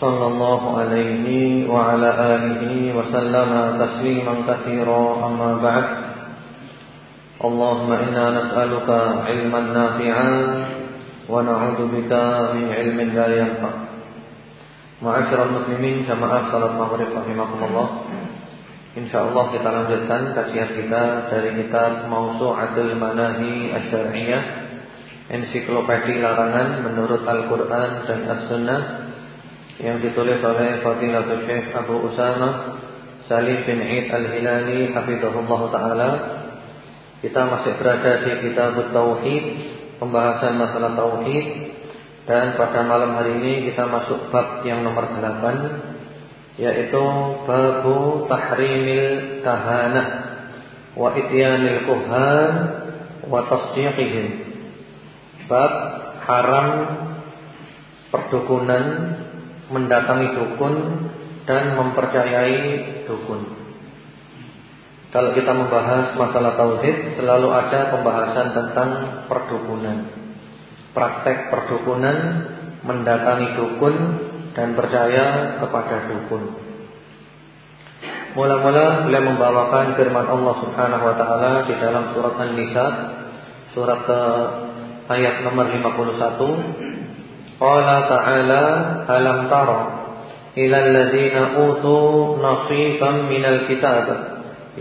صلى الله عليه وعلى آله وسلم تسليما كثيرا أما بعد اللهم إنا نسألك علما نافعا ونعوذ بك من علم لا ينفع معاشر المسلمين جماعة صلاة maghrib rahimakumullah InsyaAllah kita lanjutkan kajian kita dari kitab Mausu'atul Manahi Asyariyah Ensiklopedi larangan menurut Al-Quran dan As-Sunnah yang ditulis oleh Fadilatul Syekh Abu Usama Salim bin Eid Al-Hilali Hafizahullah Ta'ala. Kita masih berada di kitab Tauhid Pembahasan masalah Tauhid. Dan pada malam hari ini kita masuk bab yang nomor 8 Yaitu Babu Tahrimil Kahanah Wa Ityanil Kuhan Wa Tasdiqihim. Bab haram perdukunan mendatangi dukun dan mempercayai dukun. Kalau kita membahas masalah tauhid, selalu ada pembahasan tentang perdukunan. Praktek perdukunan, mendatangi dukun dan percaya kepada dukun. Mula-mula beliau membawakan firman Allah Subhanahu wa taala di dalam surat An-Nisa, surat ayat nomor 51 Qala ta'ala alam tara ila alladhina utu nasiban minal kitab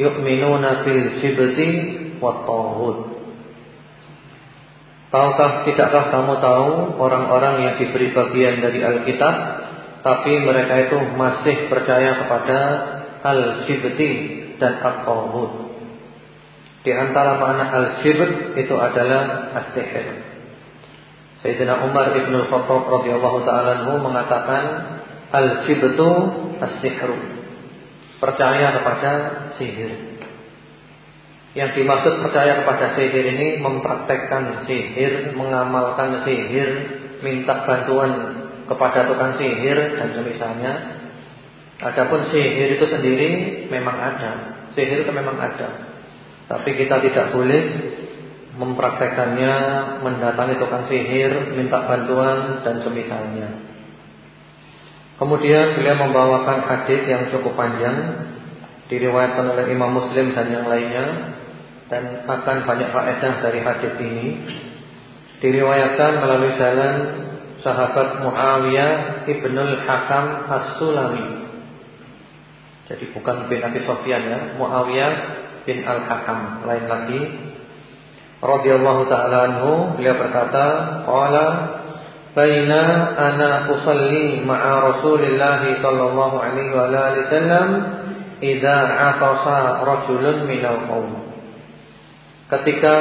yu'minuna fil jibti wat tawhud Tahukah tidakkah kamu tahu orang-orang yang diberi bagian dari Alkitab tapi mereka itu masih percaya kepada al-jibti dan at-tawhud Di antara makna al-jibt itu adalah as-sihir Sayyidina Umar Ibn Khattab radhiyallahu taala mengatakan al-jibtu as-sihru. Percaya kepada sihir. Yang dimaksud percaya kepada sihir ini mempraktekkan sihir, mengamalkan sihir, minta bantuan kepada tukang sihir dan semisalnya. Adapun sihir itu sendiri memang ada. Sihir itu memang ada. Tapi kita tidak boleh mempraktekannya, mendatangi tukang sihir, minta bantuan dan semisalnya. Kemudian beliau membawakan hadis yang cukup panjang diriwayatkan oleh Imam Muslim dan yang lainnya dan akan banyak faedah dari hadis ini. Diriwayatkan melalui jalan sahabat Muawiyah ibnul Hakam As-Sulami. Jadi bukan bin Abi Sofyan ya, Muawiyah bin Al Hakam, lain lagi radhiyallahu taala anhu beliau berkata qala baina ana usalli ma'a Rasulillah sallallahu alaihi wa alihi wasallam idza atasa rajulun minal qaum ketika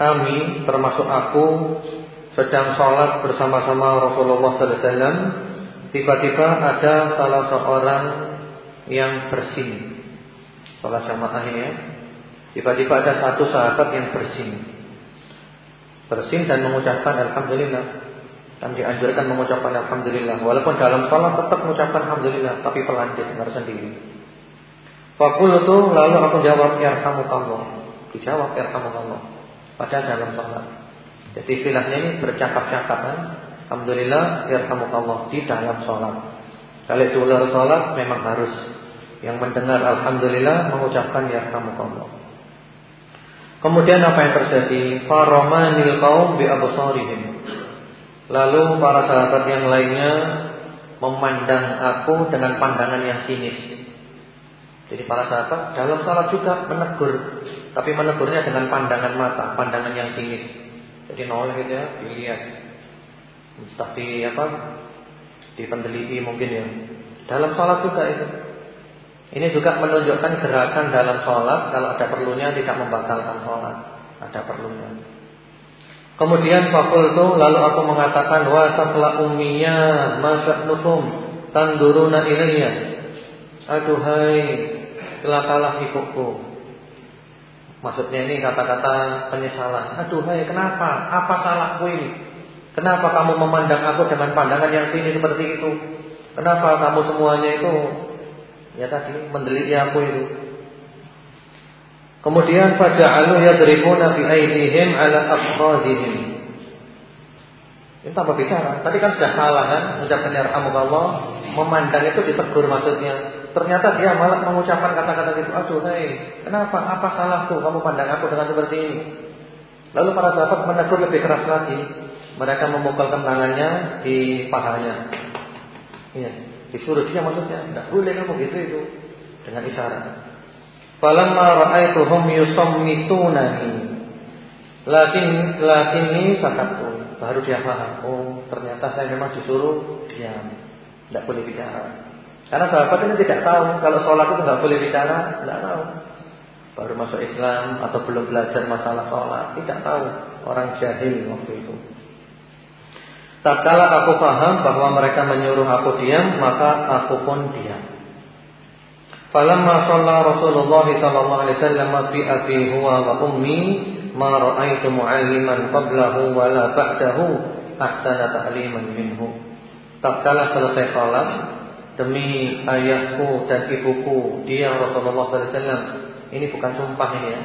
kami termasuk aku sedang sholat bersama-sama Rasulullah wasallam tiba-tiba ada salah seorang yang bersin sholat jamaah ya Tiba-tiba ada satu sahabat yang bersin. Bersin dan mengucapkan Alhamdulillah. Dan dianjurkan mengucapkan Alhamdulillah. Walaupun dalam sholat tetap mengucapkan Alhamdulillah Tapi pelan dia dengar sendiri. Itu lalu aku jawab kamu Dijawab kamu Padahal dalam sholat. Jadi istilahnya ini bercakap-cakap kan Alhamdulillah kamu Di dalam sholat. Kalau di luar sholat memang harus. Yang mendengar Alhamdulillah Mengucapkan kamu Kemudian apa yang terjadi? Faramanil kaum bi absarihim. Lalu para sahabat yang lainnya memandang aku dengan pandangan yang sinis. Jadi para sahabat dalam salat juga menegur, tapi menegurnya dengan pandangan mata, pandangan yang sinis. Jadi noleh gitu ya, dilihat. Tapi apa? Dipendeliti mungkin ya. Dalam salat juga itu. Ini juga menunjukkan gerakan dalam sholat Kalau ada perlunya tidak membatalkan sholat Ada perlunya Kemudian itu lalu aku mengatakan wa taqla ummiya ma sya'nukum tanduruna ilayya Aduhai celakalah ibuku Maksudnya ini kata-kata penyesalan Aduhai kenapa? Apa salahku ini? Kenapa kamu memandang aku dengan pandangan yang sini seperti itu? Kenapa kamu semuanya itu Ya tadi mendeliti aku itu Kemudian faja'alu yadribuna bi aydihim ala afkhadihim ini tanpa bicara. Tadi kan sudah salah kan mengucapkan Allah, memandang itu ditegur maksudnya. Ternyata dia malah mengucapkan kata-kata itu. Aduh, hei, kenapa? Apa salahku kamu pandang aku dengan seperti ini? Lalu para sahabat menegur lebih keras lagi. Mereka memukulkan tangannya di pahanya. Iya, disuruh dia maksudnya. Tidak boleh kamu gitu itu dengan isyarat. Falamma ra'aituhum yusammitunani. Lakin lakinni sakattu. Baru dia paham, oh ternyata saya memang disuruh diam, tidak boleh bicara. Karena sahabat ini tidak tahu kalau sholat itu tidak boleh bicara, tidak tahu. Baru masuk Islam atau belum belajar masalah sholat, tidak tahu. Orang jahil waktu itu. Tak kala aku paham bahwa mereka menyuruh aku diam, maka aku pun diam. Falamma shalla Rasulullah sallallahu alaihi wasallam fi abi huwa wa ummi ma ra'aitu mu'alliman qablahu wa la ba'dahu ahsana ta'liman minhu. Tatkala selesai salat demi ayahku dan ibuku dia Rasulullah SAW ini bukan sumpah ini ya.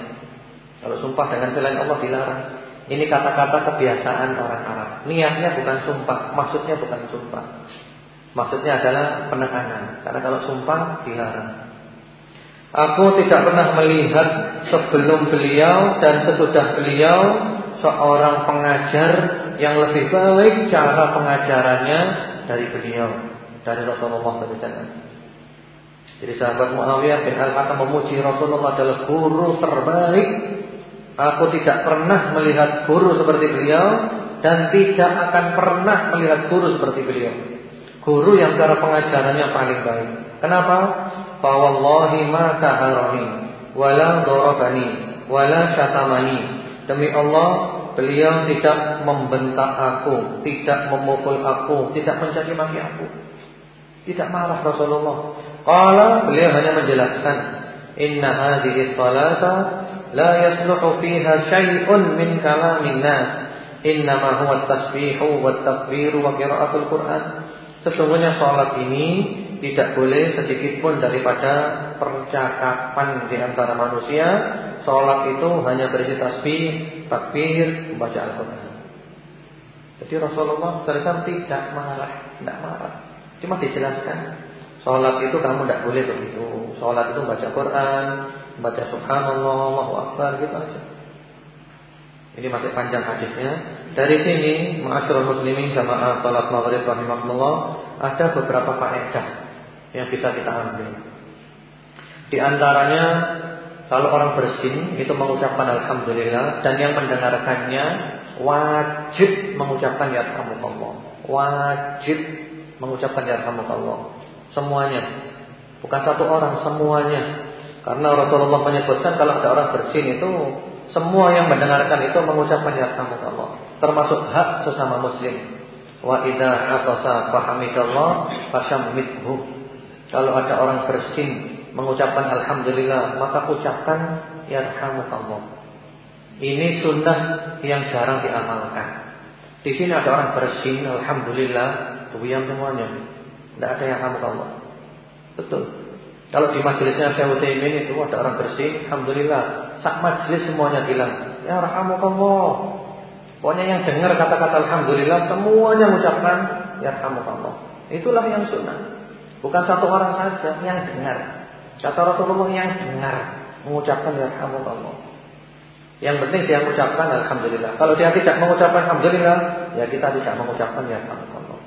Kalau sumpah dengan selain Allah dilarang. Ini kata-kata kebiasaan orang Arab. Niatnya bukan sumpah, maksudnya bukan sumpah. Maksudnya adalah penekanan. Karena kalau sumpah dilarang. Aku tidak pernah melihat sebelum beliau dan sesudah beliau seorang pengajar yang lebih baik cara pengajarannya dari beliau, dari Rasulullah SAW. Jadi sahabat Muawiyah bin Al-Hakam memuji Rasulullah adalah guru terbaik. Aku tidak pernah melihat guru seperti beliau dan tidak akan pernah melihat guru seperti beliau. Guru yang cara pengajarannya paling baik. Kenapa? Fawallahi ma taharani wala darabani wala syatamani. Demi Allah, beliau tidak membentak aku, tidak memukul aku, tidak mencaci maki aku. Tidak marah Rasulullah. Qala beliau hanya menjelaskan, "Inna hadhihi salata la yasluhu fiha syai'un min kalamin nas. Innama huwa at-tasbihu wat-takbiru wa qira'atul Qur'an." Sesungguhnya salat ini tidak boleh sedikit pun daripada percakapan di antara manusia. Sholat itu hanya berisi tasbih, takbir, membaca Al-Quran. Jadi Rasulullah SAW tidak marah, tidak marah. Cuma dijelaskan, sholat itu kamu tidak boleh begitu. Sholat itu baca Quran, baca Subhanallah, Allahu Akbar, gitu aja. Ini masih panjang hadisnya. Dari sini, ma'asyiral muslimin jamaah salat maghrib rahimahullah, ada beberapa faedah yang bisa kita ambil. Di antaranya kalau orang bersin itu mengucapkan alhamdulillah dan yang mendengarkannya wajib mengucapkan ya Allah. Wajib mengucapkan ya Allah. Semuanya. Bukan satu orang, semuanya. Karena Rasulullah menyebutkan kalau ada orang bersin itu semua yang mendengarkan itu mengucapkan ya Allah. Termasuk hak sesama muslim. Wa idza atasa fahamidallah fashammidhu. Kalau ada orang bersin mengucapkan alhamdulillah, maka ucapkan yarhamukallah. Ini sunnah yang jarang diamalkan. Di sini ada orang bersin alhamdulillah, diam semuanya. Tidak ada yang yarhamukallah. Betul. Kalau di majelisnya Syekh Utsaimin itu ada orang bersin, alhamdulillah, sak majelis semuanya bilang, ya rahmukallah. Pokoknya yang dengar kata-kata alhamdulillah semuanya mengucapkan yarhamukallah. Itulah yang sunnah. Bukan satu orang saja yang dengar. Kata Rasulullah yang dengar mengucapkan ya Allah. Yang penting dia mengucapkan alhamdulillah. Kalau dia tidak mengucapkan alhamdulillah, ya kita tidak mengucapkan ya Allah.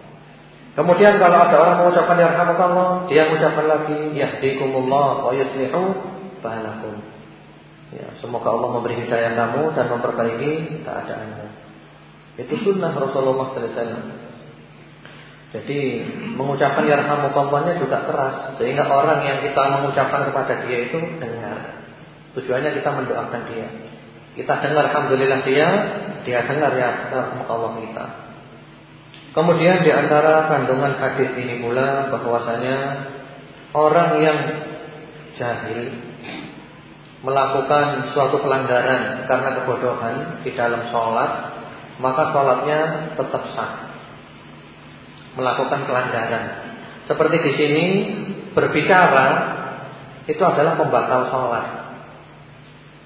Kemudian kalau ada orang mengucapkan ya Allah, dia mengucapkan lagi yahdikumullah wa yuslihu balakum. Ya, semoga Allah memberi hidayah kamu dan memperbaiki keadaanmu. Itu sunnah Rasulullah wasallam. Jadi mengucapkan yarhamukallah juga keras sehingga orang yang kita mengucapkan kepada dia itu dengar. Tujuannya kita mendoakan dia. Kita dengar alhamdulillah dia, dia dengar ya yarhamukallah kita. Kemudian di antara kandungan hadis ini pula bahwasanya orang yang jahil melakukan suatu pelanggaran karena kebodohan di dalam sholat, maka sholatnya tetap sah. Melakukan pelanggaran. Seperti di sini berbicara itu adalah pembatal sholat.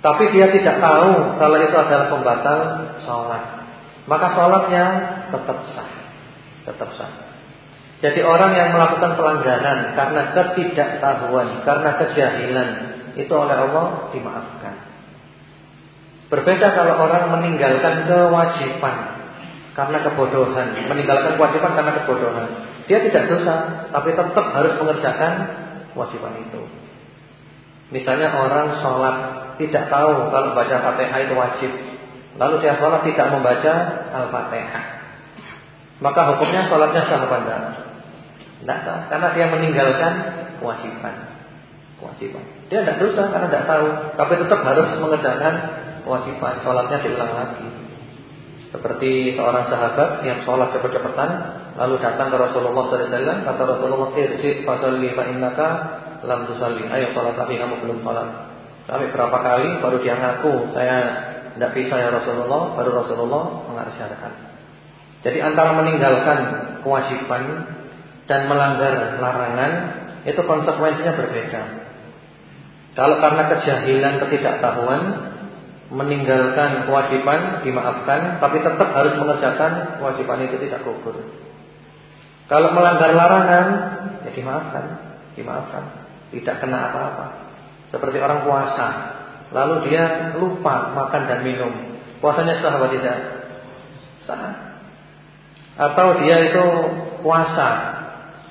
Tapi dia tidak tahu kalau itu adalah pembatal sholat. Maka sholatnya tetap sah. Tetap sah. Jadi orang yang melakukan pelanggaran karena ketidaktahuan, karena kejahilan, itu oleh Allah dimaafkan. Berbeda kalau orang meninggalkan kewajiban karena kebodohan, meninggalkan kewajiban karena kebodohan. Dia tidak dosa, tapi tetap harus mengerjakan kewajiban itu. Misalnya orang sholat tidak tahu kalau baca Fatihah itu wajib, lalu dia sholat tidak membaca Al-Fatihah, maka hukumnya sholatnya sah apa enggak? Tidak sah, karena dia meninggalkan kewajiban kewajiban. Dia tidak dosa karena tidak tahu, tapi tetap harus mengerjakan kewajiban. Sholatnya diulang lagi. Seperti seorang sahabat yang sholat cepat-cepatan, lalu datang ke Rasulullah SAW, kata Rasulullah, irji fasalli fa innaka lam tusalli. Ayo sholat lagi, kamu belum sholat. Sampai berapa kali baru dia ngaku, saya tidak bisa ya Rasulullah, baru Rasulullah mengajarkan. Jadi antara meninggalkan kewajiban dan melanggar larangan itu konsekuensinya berbeda. Kalau karena kejahilan ketidaktahuan meninggalkan kewajiban dimaafkan, tapi tetap harus mengerjakan kewajiban itu tidak gugur. Kalau melanggar larangan, ya dimaafkan, dimaafkan, tidak kena apa-apa. Seperti orang puasa, lalu dia lupa makan dan minum, puasanya sah atau tidak? Sah. Atau dia itu puasa,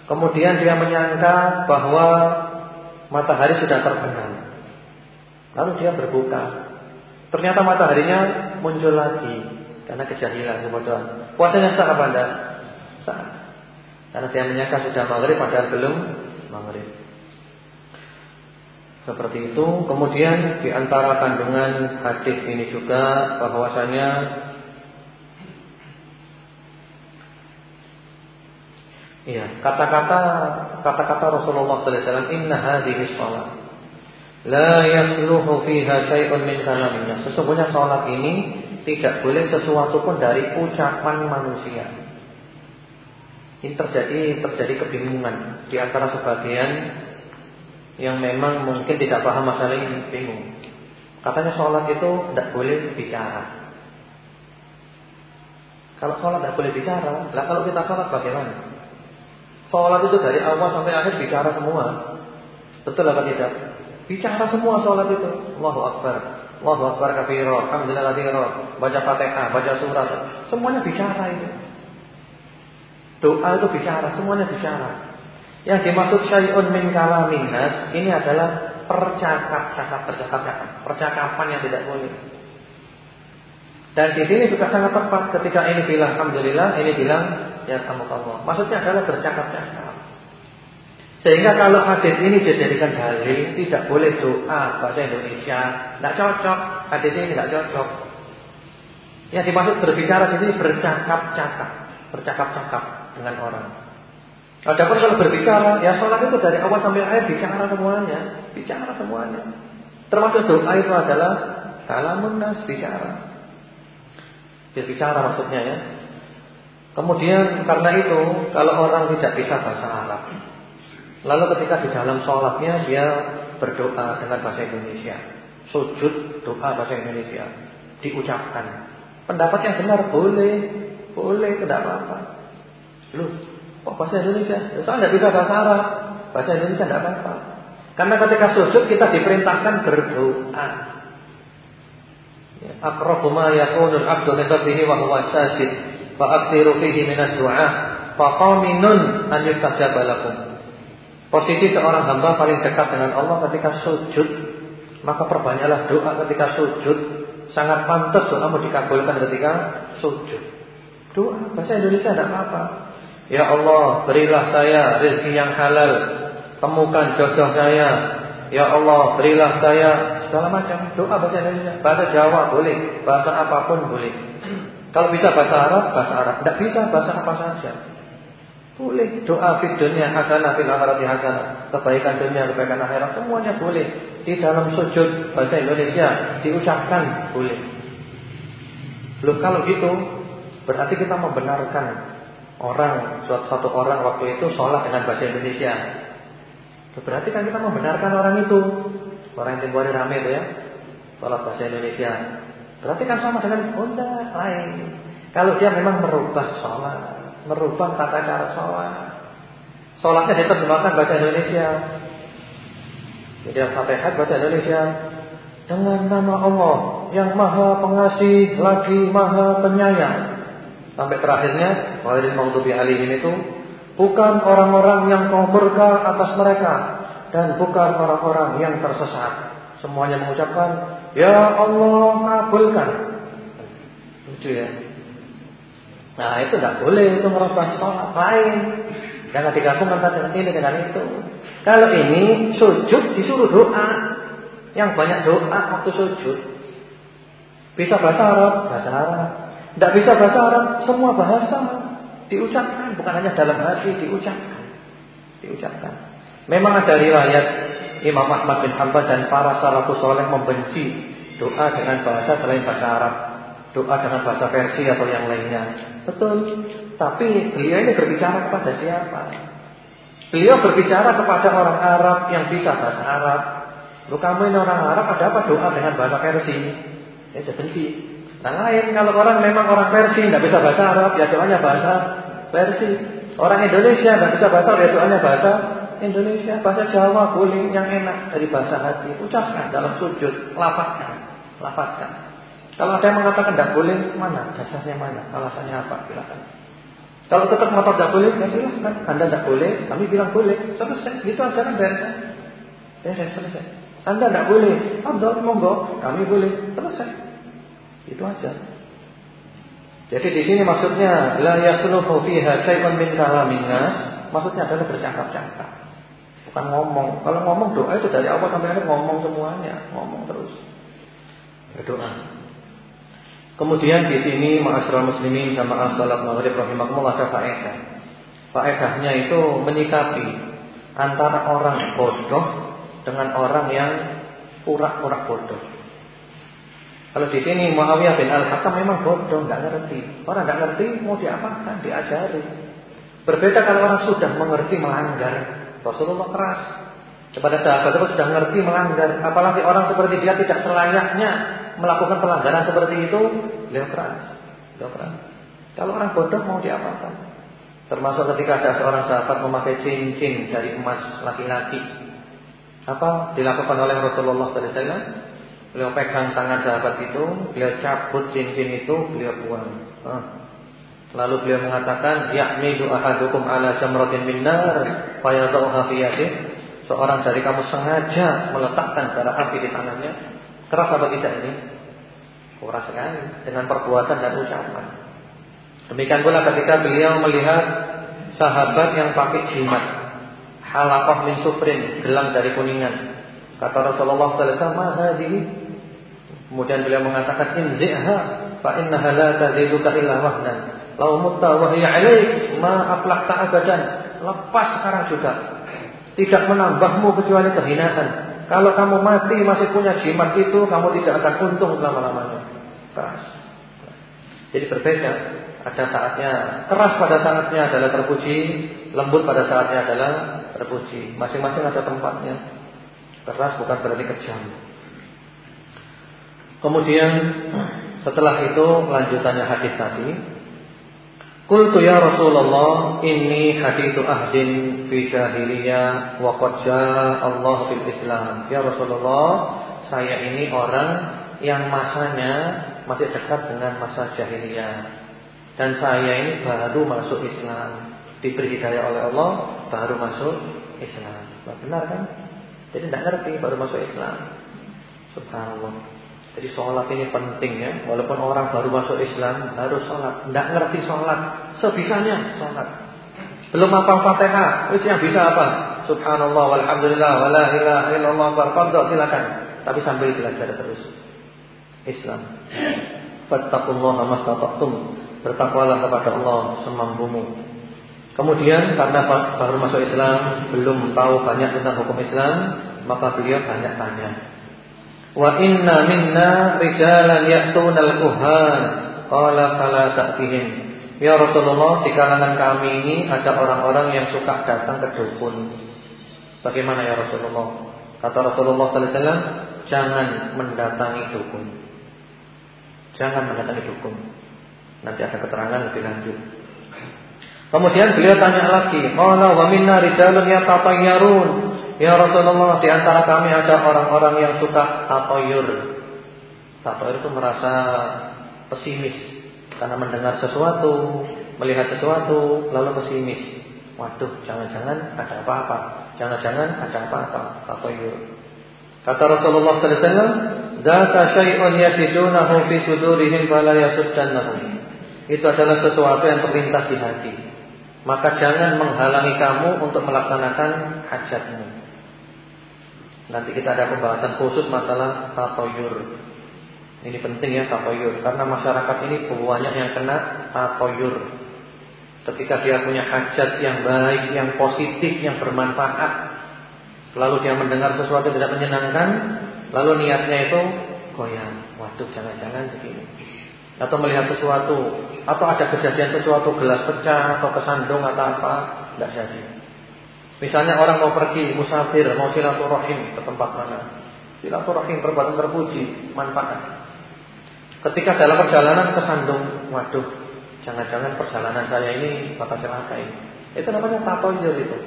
kemudian dia menyangka bahwa matahari sudah terbenam. Lalu dia berbuka. Ternyata mataharinya muncul lagi karena kejahilan kebodohan. Puasanya sah apa enggak? Sah. Karena dia menyangka sudah maghrib padahal belum maghrib. Seperti itu. Kemudian di antara kandungan hadis ini juga bahwasanya Iya, kata-kata kata-kata Rasulullah sallallahu alaihi wasallam inna hadhihi shalah La yasluhu fiha syai'un min kalamina. Sesungguhnya sholat ini tidak boleh sesuatu pun dari ucapan manusia. Ini terjadi terjadi kebingungan di antara sebagian yang memang mungkin tidak paham masalah ini, bingung. Katanya sholat itu tidak boleh bicara. Kalau sholat tidak boleh bicara, lah kalau kita sholat bagaimana? Sholat itu dari awal sampai akhir bicara semua. Betul apa tidak? Bicara semua sholat itu. Allahu Akbar. Allahu Akbar kafiro. Alhamdulillah kathiro. Baca fatihah, baca surat. Semuanya bicara itu. Doa itu bicara, semuanya bicara. Yang dimaksud syai'un min kalamin nas ini adalah percakap-cakap, percakap-cakap, percakapan yang tidak boleh. Dan di sini juga sangat tepat ketika ini bilang alhamdulillah, ini bilang ya kamu kamu. Maksudnya adalah bercakap-cakap. Sehingga kalau hadis ini dijadikan dalil tidak boleh doa bahasa Indonesia, tidak cocok. Hadis ini tidak cocok. Yang dimaksud berbicara di sini bercakap-cakap, bercakap-cakap dengan orang. Adapun kalau berbicara, ya sholat itu dari awal sampai akhir bicara semuanya, bicara semuanya. Termasuk doa itu adalah kalamun nas bicara. Berbicara maksudnya ya. Kemudian karena itu kalau orang tidak bisa bahasa Arab, Lalu ketika di dalam sholatnya dia berdoa dengan bahasa Indonesia, sujud doa bahasa Indonesia, diucapkan. Pendapat yang benar boleh, boleh tidak apa-apa. Lu, kok bahasa Indonesia? Ya, soalnya tidak bisa bahasa Arab, bahasa Indonesia tidak apa-apa. Karena ketika sujud kita diperintahkan berdoa. Ya, Akrabu ma yakunul abdu min wa huwa sajid, fa fihi min ad-du'a, fa qaminun an. Posisi seorang hamba paling dekat dengan Allah ketika sujud, maka perbanyaklah doa ketika sujud. Sangat pantas doamu dikabulkan ketika sujud. Doa bahasa Indonesia tidak apa-apa. Ya Allah, berilah saya rezeki yang halal. Temukan jodoh saya. Ya Allah, berilah saya segala macam doa bahasa Indonesia. Bahasa Jawa boleh, bahasa apa pun boleh. Kalau bisa bahasa Arab, bahasa Arab. Tidak bisa bahasa apa saja. Boleh doa di dunia hasanah fil akhirati hasanah. Kebaikan dunia, kebaikan akhirat semuanya boleh. Di dalam sujud bahasa Indonesia diucapkan boleh. Loh kalau gitu berarti kita membenarkan orang satu orang waktu itu sholat dengan bahasa Indonesia. Berarti kan kita membenarkan orang itu. Orang yang hari rame itu ya. Sholat bahasa Indonesia. Berarti kan sama dengan bunda lain. Kalau dia memang merubah sholat merubah tata cara sholat. Sholatnya diterjemahkan bahasa Indonesia. Jadi Al-Fatihah bahasa Indonesia dengan nama Allah yang Maha Pengasih lagi Maha Penyayang. Sampai terakhirnya Walidin Maghdubi Alihim itu bukan orang-orang yang kau murka atas mereka dan bukan orang-orang yang tersesat. Semuanya mengucapkan, Ya Allah kabulkan. Lucu ya. Nah itu tidak boleh itu merubah sholat lain. Jangan digabungkan dengan ini dengan itu. Kalau ini sujud disuruh doa. Yang banyak doa waktu sujud. Bisa bahasa Arab, bahasa Arab. Tidak bisa bahasa Arab, semua bahasa diucapkan, bukan hanya dalam hati diucapkan. Diucapkan. Memang ada riwayat Imam Ahmad bin Hanbal dan para salafus soleh membenci doa dengan bahasa selain bahasa Arab doa dengan bahasa versi atau yang lainnya. Betul. Tapi beliau ini berbicara kepada siapa? Beliau berbicara kepada orang Arab yang bisa bahasa Arab. Lu kamu ini orang Arab ada apa doa dengan bahasa versi? Ya benci. Nah lain kalau orang memang orang versi tidak bisa bahasa Arab ya doanya bahasa versi. Orang Indonesia tidak bisa bahasa ya doanya bahasa Indonesia, bahasa Jawa boleh yang enak dari bahasa hati. Ucapkan dalam sujud, lapatkan, lapatkan. Kalau ada yang mengatakan tidak boleh, mana dasarnya mana, alasannya apa? Silakan. Kalau tetap ngotot tidak boleh, ya silahkan. Anda tidak boleh, kami bilang boleh. Selesai. Itu aja kan beres. Selesai. Anda tidak boleh, Anda monggo, kami boleh. Selesai. Itu aja. Jadi di sini maksudnya la yasluhu fiha syai'un min kalamin maksudnya adalah bercakap-cakap. Bukan ngomong. Kalau ngomong doa itu dari awal sampai akhir ngomong semuanya, ngomong terus. Berdoa. Kemudian di sini ma'asyiral muslimin sama salat maghrib rahimakumullah ada faedah. Faedahnya itu menyikapi antara orang bodoh dengan orang yang pura-pura bodoh. Kalau di sini Muawiyah bin Al-Hakam memang bodoh, nggak ngerti. Orang nggak ngerti mau diapakan, diajari. Berbeda kalau orang sudah mengerti melanggar. Rasulullah keras kepada sahabat itu sudah mengerti melanggar. Apalagi orang seperti dia tidak selayaknya melakukan pelanggaran seperti itu, beliau keras. Beliau keras. Kalau orang bodoh mau diapakan? Termasuk ketika ada seorang sahabat memakai cincin dari emas laki-laki. Apa dilakukan oleh Rasulullah SAW? Beliau pegang tangan sahabat itu, beliau cabut cincin itu, beliau buang. Lalu beliau mengatakan, "Ya'midu ahadukum ala jamratin min nar, fi Seorang dari kamu sengaja meletakkan bara api di tangannya, Keras apa tidak ini? Keras sekali dengan perbuatan dan ucapan. Demikian pula ketika beliau melihat sahabat yang pakai jimat, halaqah min sufrin, gelang dari kuningan. Kata Rasulullah sallallahu alaihi wasallam, Kemudian beliau mengatakan inziha fa innaha la taziduka illa wahnan. Lau mutta ma. Lepas sekarang juga. Tidak menambahmu kecuali kehinaan. Kalau kamu mati masih punya jimat itu, kamu tidak akan untung selama-lamanya. Keras. Jadi berbeda. Ada saatnya keras pada saatnya adalah terpuji, lembut pada saatnya adalah terpuji. Masing-masing ada tempatnya. Keras bukan berarti kejam. Kemudian setelah itu lanjutannya hadis tadi Qultu ya Rasulullah inni hadithu ahdin fi jahiliyah wa qad Allah fil Islam. Ya Rasulullah, saya ini orang yang masanya masih dekat dengan masa jahiliyah. Dan saya ini baru masuk Islam. Diberi hidayah oleh Allah, baru masuk Islam. Benar kan? Jadi tidak ngerti baru masuk Islam. Subhanallah. Jadi sholat ini penting ya. Walaupun orang baru masuk Islam harus sholat. Tidak ngerti sholat, sebisanya sholat. Belum apa fatihah, itu yang bisa apa? Subhanallah, walhamdulillah, wala ilaha illallah, silakan. Tapi sambil belajar terus. Islam. Fattaqullaha mastata'tum. Bertakwalah kepada Allah semampumu. Kemudian karena baru masuk Islam, belum tahu banyak tentang hukum Islam, maka beliau banyak tanya. Wa inna minna rijalan ya'tuna al-kuhan, qala fala ta'tihim. Ya Rasulullah, di kalangan kami ini ada orang-orang yang suka datang ke dukun. Bagaimana ya Rasulullah? Kata Rasulullah wasallam, jangan mendatangi dukun. Jangan mendatangi dukun. Nanti ada keterangan lebih lanjut. Kemudian beliau tanya lagi, "Qala wa minna rijalun yatatayyarun." Ya Rasulullah, di antara kami ada orang-orang yang suka tatoyur. Tatoyur itu merasa pesimis karena mendengar sesuatu, melihat sesuatu, lalu pesimis. Waduh, jangan-jangan ada apa-apa. Jangan-jangan ada apa-apa. Tatoyur. Kata Rasulullah sallallahu alaihi wasallam, "Dzaka syai'un yajidunahu fi sudurihim fala yasuddannahum." Itu adalah sesuatu yang terlintas di hati maka jangan menghalangi kamu untuk melaksanakan hajatmu. Nanti kita ada pembahasan khusus masalah tatoyur. Ini penting ya tatoyur karena masyarakat ini banyak yang kena tatoyur. Ketika dia punya hajat yang baik, yang positif, yang bermanfaat, lalu dia mendengar sesuatu tidak menyenangkan, lalu niatnya itu goyang. Waduh, jangan-jangan begini atau melihat sesuatu atau ada kejadian sesuatu gelas pecah atau kesandung atau apa tidak jadi. Misalnya orang mau pergi musafir mau silaturahim ke tempat mana, silaturahim perbuatan terpuji manfaat. Ketika dalam perjalanan kesandung, waduh, jangan-jangan perjalanan saya ini bakal celaka ini. Itu namanya tatoyur itu.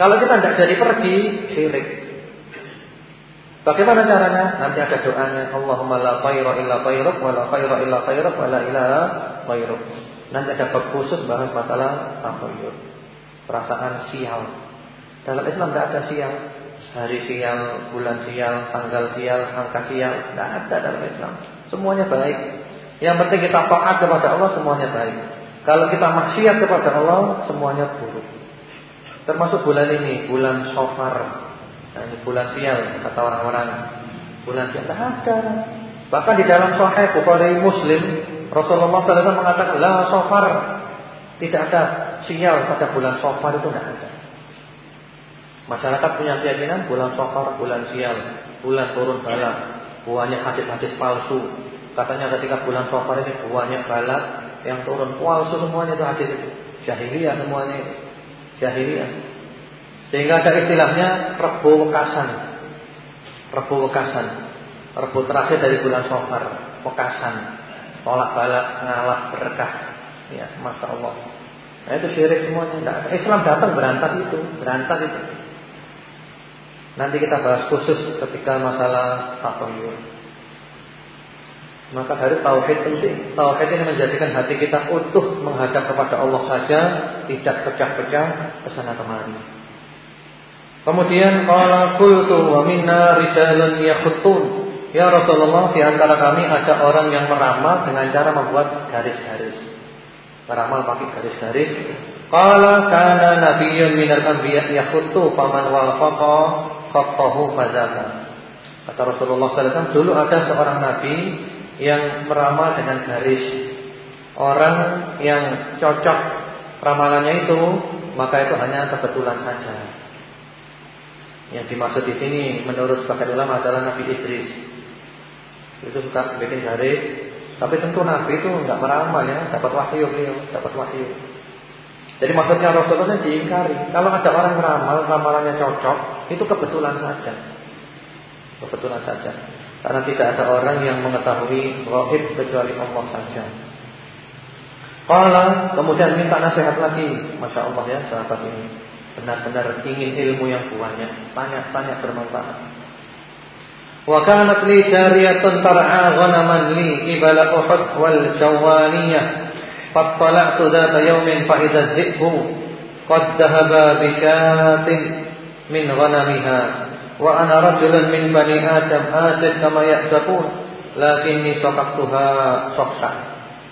Kalau kita tidak jadi pergi, syirik. Bagaimana caranya? Nanti ada doanya. Allahumma la khayra illa khairuk wa la illa khairuk wa la ilaha khairuk. Nanti ada bab khusus bahas masalah tafayyur. Perasaan sial. Dalam Islam tidak ada sial. Hari sial, bulan sial, tanggal sial, angka sial, tidak ada dalam Islam. Semuanya baik. Yang penting kita taat kepada Allah semuanya baik. Kalau kita maksiat kepada Allah semuanya buruk. Termasuk bulan ini, bulan Sofar. Nah, ini bulan sial kata orang-orang. Bulan sial tidak ada. Bahkan di dalam Sahih Bukhari Muslim Rasulullah SAW mengatakan la sofar tidak ada sial pada bulan sofar itu tidak ada. Masyarakat punya keyakinan bulan sofar, bulan sial, bulan turun bala, buahnya hadis-hadis palsu. Katanya ketika bulan sofar ini buahnya bala yang turun palsu semuanya itu hadis itu. Jahiliyah semuanya Jahiliyah. Sehingga ada istilahnya Rebo Wekasan. Rebo Wekasan. Rebo terakhir dari bulan Sofar, Wekasan. Tolak balak, ngalah berkah. Ya, Masya Allah. Nah, itu syirik semuanya. Nah, Islam datang berantas itu, berantas itu. Nanti kita bahas khusus ketika masalah tatoyur. Maka dari tauhid penting. Tauhid ini menjadikan hati kita utuh menghadap kepada Allah saja, tidak pecah-pecah ke sana kemari. Kemudian qala qultu wa minna rijalun yakhuttun. Ya Rasulullah, di antara kami ada orang yang meramal dengan cara membuat garis-garis. Meramal pakai garis-garis. Qala kana nabiyyun minal anbiya yakhuttu faman wafaqa khattahu fazaka. Kata Rasulullah SAW dulu ada seorang nabi yang meramal dengan garis. Orang yang cocok ramalannya itu maka itu hanya kebetulan saja. Yang dimaksud di sini menurut sebagian ulama adalah Nabi Idris. Itu suka bikin garis, tapi tentu Nabi itu enggak meramal ya, dapat wahyu beliau, dapat wahyu. Jadi maksudnya Rasulullah diingkari. Kalau ada orang meramal, ramalannya cocok, itu kebetulan saja. Kebetulan saja. Karena tidak ada orang yang mengetahui rohib kecuali Allah saja. Kalau kemudian minta nasihat lagi, masya Allah ya sahabat ini benar-benar ingin ilmu yang banyak, banyak-banyak bermanfaat. Wa kanat li jariyatun tar'a ghanaman li ibala Uhud wal Jawaniyah. Fattala'tu dhata yawmin fa idza dhibbu qad dhahaba bi syatin min ghanamiha wa ana rajulun min bani Adam atif kama yahsabun lakinni saqaqtuha saqsa.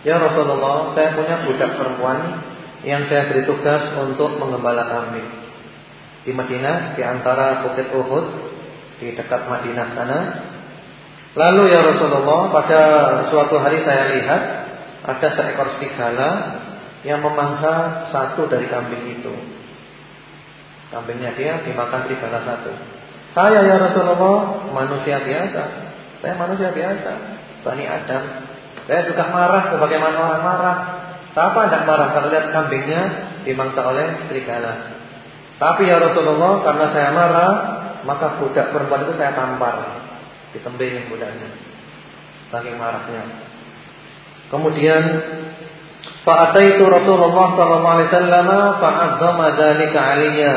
Ya Rasulullah, saya punya budak perempuan yang saya beri tugas untuk mengembala kambing di Madinah di antara Bukit Uhud di dekat Madinah sana. Lalu ya Rasulullah pada suatu hari saya lihat ada seekor serigala yang memangsa satu dari kambing itu. Kambingnya dia dimakan serigala satu. Saya ya Rasulullah manusia biasa. Saya manusia biasa. Bani Adam. Saya juga marah sebagaimana orang marah. Siapa tidak marah kalau lihat kambingnya dimangsa oleh serigala? Tapi ya Rasulullah karena saya marah maka budak perempuan itu saya tampar, ditembelin budaknya, saking marahnya. Kemudian Fa'ataitu Rasulullah sallallahu alaihi wasallam fa'azzama dzalika 'alayya.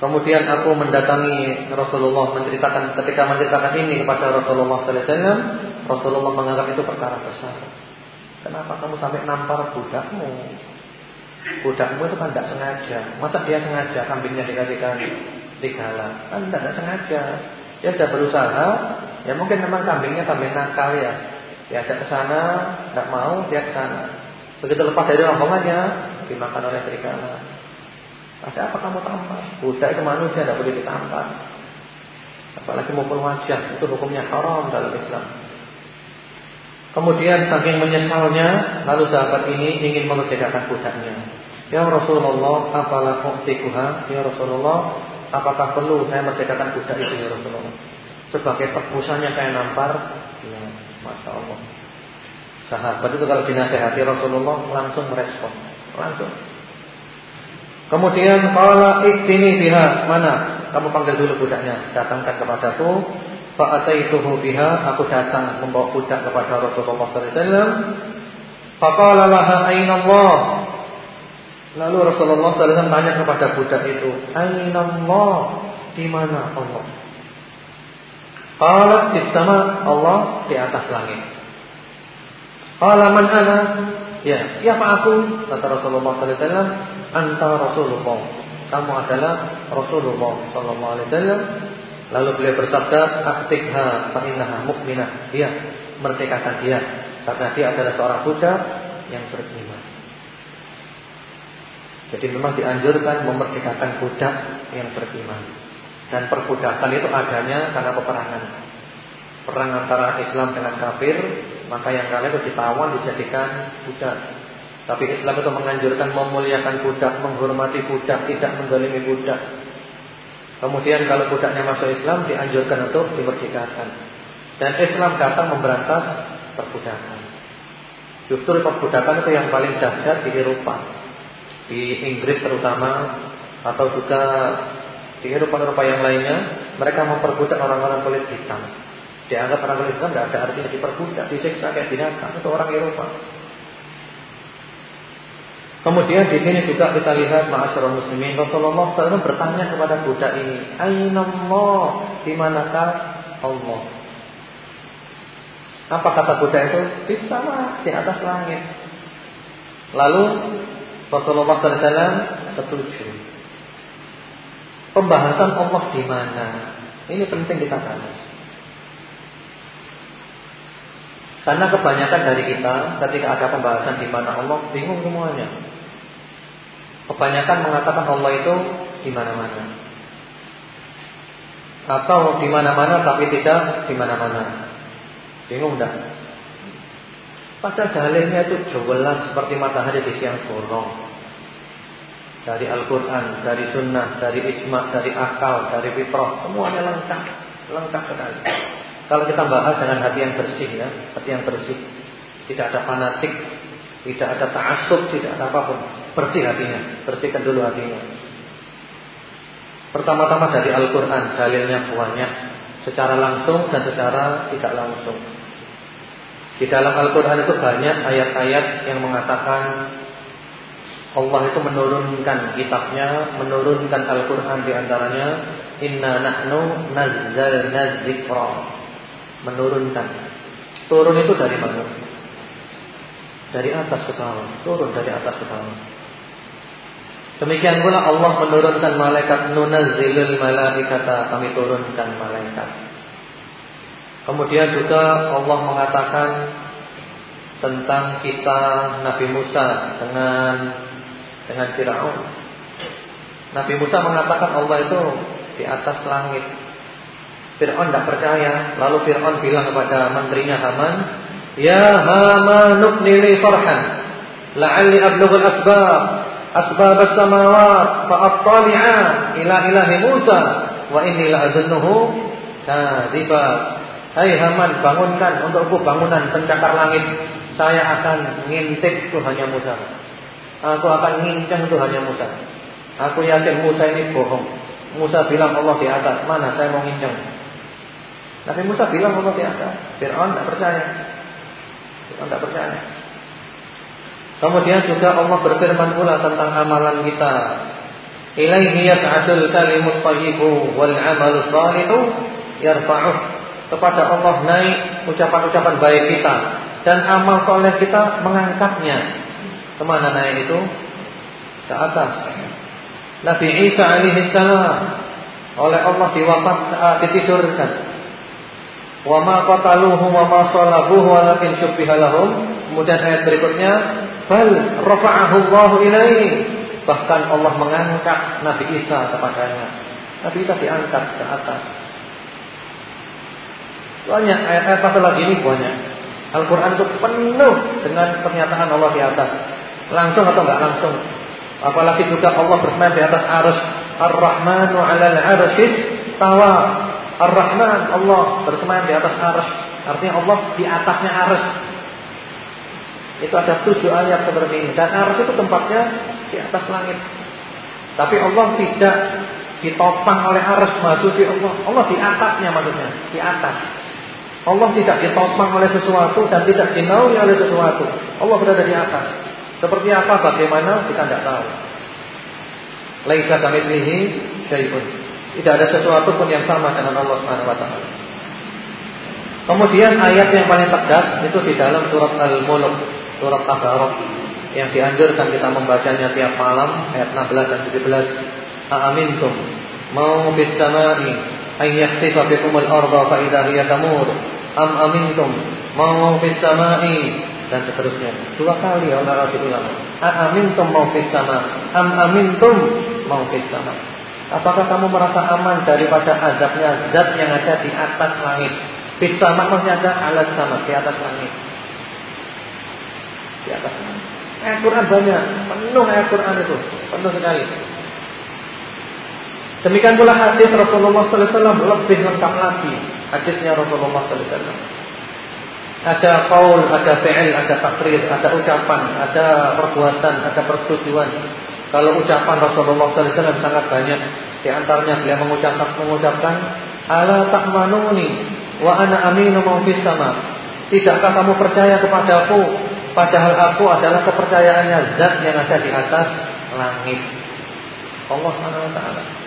Kemudian aku mendatangi Rasulullah menceritakan ketika menceritakan ini kepada Rasulullah sallallahu alaihi wasallam, Rasulullah menganggap itu perkara besar. Kenapa kamu sampai nampar budakmu? Budakmu itu kan tidak sengaja. Masa dia sengaja kambingnya dikasihkan serigala. Kan tidak sengaja. Dia sudah berusaha. Ya mungkin memang kambingnya kambing nakal ya. Diajak ke sana, tidak mau, dia ke sana. Begitu lepas dari rombongannya, dimakan oleh serigala. Ada apa kamu tampar? Budak itu manusia, tidak boleh ditampar. Apalagi mukul wajah, itu hukumnya haram dalam Islam. Kemudian saking menyesalnya, lalu sahabat ini ingin memerdekakan budaknya. Ya Rasulullah, apalah uhtikuha? Ya Rasulullah, Apakah perlu saya merdekakan budak itu ya Rasulullah? Sebagai tebusannya saya nampar, ya, masya Allah. Sahabat itu kalau dinasehati Rasulullah langsung merespon, langsung. Kemudian kalau ini biha mana? Kamu panggil dulu budaknya, datangkan kepadaku. Fa'ataituhu biha, aku datang membawa budak kepada Rasulullah wasallam. Faqala laha aina Allah? Lalu Rasulullah SAW tanya kepada budak itu, Aina Allah? Di mana Allah? Qalat di sama Allah di atas langit. Qala man ana? Ya, siapa aku? Kata Rasulullah SAW, Anta Rasulullah. Kamu adalah Rasulullah sallallahu alaihi wasallam. Lalu beliau bersabda, "Aktikha fa innaha mu'minah." Dia merdekakan dia karena dia adalah seorang budak yang beriman. Jadi memang dianjurkan memerdekakan budak yang beriman. Dan perbudakan itu adanya karena peperangan. Perang antara Islam dengan kafir, maka yang kalian itu ditawan dijadikan budak. Tapi Islam itu menganjurkan memuliakan budak, menghormati budak, tidak mendolimi budak. Kemudian kalau budaknya masuk Islam dianjurkan untuk dimerdekakan. Dan Islam datang memberantas perbudakan. Justru perbudakan itu yang paling dahsyat di Eropa di Inggris terutama atau juga di Eropa-Eropa yang lainnya, mereka memperbudak orang-orang kulit hitam. Dianggap orang kulit hitam tidak ada artinya diperbudak, disiksa kayak binatang itu orang Eropa. Kemudian di sini juga kita lihat masyarakat muslimin Rasulullah SAW bertanya kepada budak ini, Aina Allah? Di manakah Allah? Apa kata budak itu? Di sana, di atas langit. Lalu Rasulullah SAW setuju. Pembahasan Allah di mana? Ini penting kita bahas. Karena kebanyakan dari kita ketika ada pembahasan di mana Allah bingung semuanya. Kebanyakan mengatakan Allah itu di mana-mana. Atau di mana-mana tapi tidak di mana-mana. Bingung dah. Pada dalilnya itu jelas seperti matahari di siang bolong. Dari Al-Quran, dari Sunnah, dari Ijma, dari akal, dari fitrah, semuanya lengkap, lengkap sekali. Kalau kita bahas dengan hati yang bersih ya, hati yang bersih, tidak ada fanatik, tidak ada ta'asub, tidak ada apa pun, bersih hatinya, bersihkan dulu hatinya. Pertama-tama dari Al-Quran, dalilnya banyak, secara langsung dan secara tidak langsung. Di dalam Al-Quran itu banyak ayat-ayat yang mengatakan Allah itu menurunkan kitabnya, menurunkan Al-Quran di antaranya Inna nahnu nazzalna dzikra. Menurunkan. Turun itu dari mana? Dari atas ke bawah, turun dari atas ke bawah. Demikian pula Allah menurunkan malaikat nunazzilul malaikata, kami turunkan malaikat. Kemudian juga Allah mengatakan tentang kisah Nabi Musa dengan dengan Firaun. Nabi Musa mengatakan Allah itu di atas langit. Firaun tidak percaya. Lalu Firaun bilang kepada menterinya Haman, "Ya Haman nubni li sarhan." la'alli ablughul asbab asbab as-samawat fa attali'a ila ilahi Musa wa inni la'adunnuhu kadziba Hai Haman bangunkan. Untukku bangunan pencakar langit. Saya akan ngintip Tuhannya Musa. Aku akan ngincang Tuhannya Musa. Aku yakin Musa ini bohong. Musa bilang Allah di atas. Mana saya mau ngincang? Nabi Musa bilang Allah di atas. Fir'aun tidak percaya. Fir'aun tidak percaya. Kemudian juga Allah berfirman pula tentang amalan kita. Ilaihi yas'adul kalimut thayyibu wal 'amalus shalihu yarfa'uh. Kepada Allah naik ucapan-ucapan baik kita dan amal soleh kita mengangkatnya. Ke mana naik itu? Ke atas. Nabi Isa alaihi salam oleh Allah diwafat uh, ditidurkan. Wa ma qataluhu wa ma salabuhu walakin syubbiha. Kemudian ayat berikutnya Bal rafa'ahu Allah ilaihi. Bahkan Allah mengangkat Nabi Isa kepadanya. Nabi Isa diangkat ke atas. Banyak ayat-ayat pasal lagi ini banyak. Al-Quran itu penuh dengan pernyataan Allah di atas. Langsung atau enggak langsung. Apalagi juga Allah bersemayam di atas arus. Ar-Rahmanu alal arshis tawa. Ar-Rahman Allah bersemayam di atas arus. Artinya Allah di atasnya arus. Itu ada tujuh ayat seperti ini. Dan arus itu tempatnya di atas langit. Tapi Allah tidak ditopang oleh arus di Allah. Allah di atasnya maksudnya, di atas. Allah tidak ditopang oleh sesuatu dan tidak dinaungi oleh sesuatu. Allah berada di atas. Seperti apa, bagaimana kita tidak tahu. Laisa kamitslihi syai'un. Tidak ada sesuatu pun yang sama dengan Allah Subhanahu wa taala. Kemudian ayat yang paling tegas itu di dalam surat Al-Mulk surat Tabarok yang dianjurkan kita membacanya tiap malam ayat 16 dan 17 Aamintum mau bis samai ay yakhsifa bikum al-ardha fa idha hiya tamur am amintum mau bis samai dan seterusnya. Dua kali oleh Rasulullah Aamintum mau bis sama. Am amintum mau bis sama. Apakah kamu merasa aman daripada azabnya zat yang ada di atas langit? Bis sama maksudnya ada alat sama di atas langit. Di atas. Ayat Quran banyak, penuh ayat Quran itu, penuh sekali. Demikian pula hadis Rasulullah Wasallam lebih lengkap lagi hadisnya Rasulullah Wasallam. Ada kaul, ada fi'il, ada takrir, ada ucapan, ada perbuatan, ada persetujuan. Kalau ucapan Rasulullah Wasallam sangat banyak. Di antaranya beliau mengucapkan, mengucapkan, Ala ta'manuni wa ana aminu mau sama. Tidakkah kamu percaya kepadaku Padahal aku adalah kepercayaannya zat yang ada di atas langit. Allah Subhanahu wa taala.